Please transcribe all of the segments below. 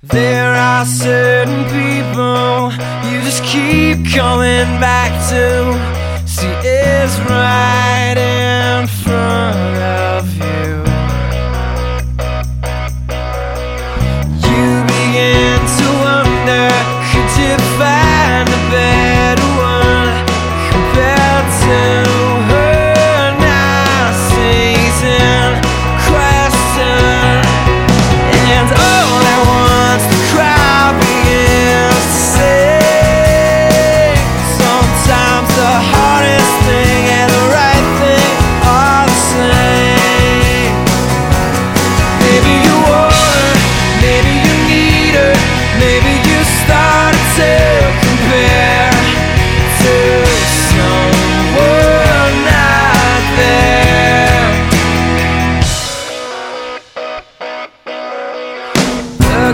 There are certain people you just keep coming back to.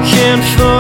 can't find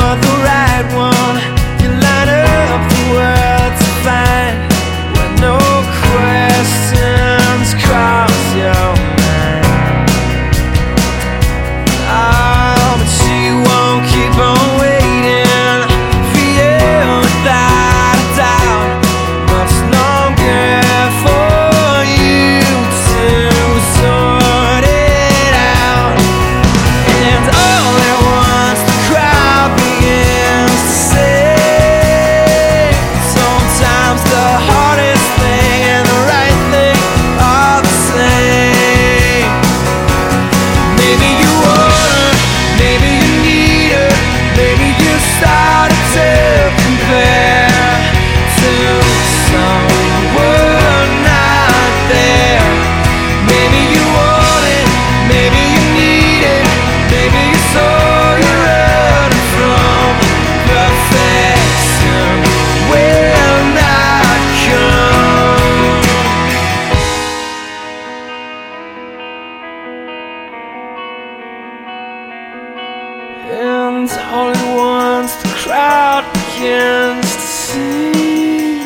crowd begins to see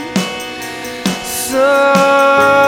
sometimes.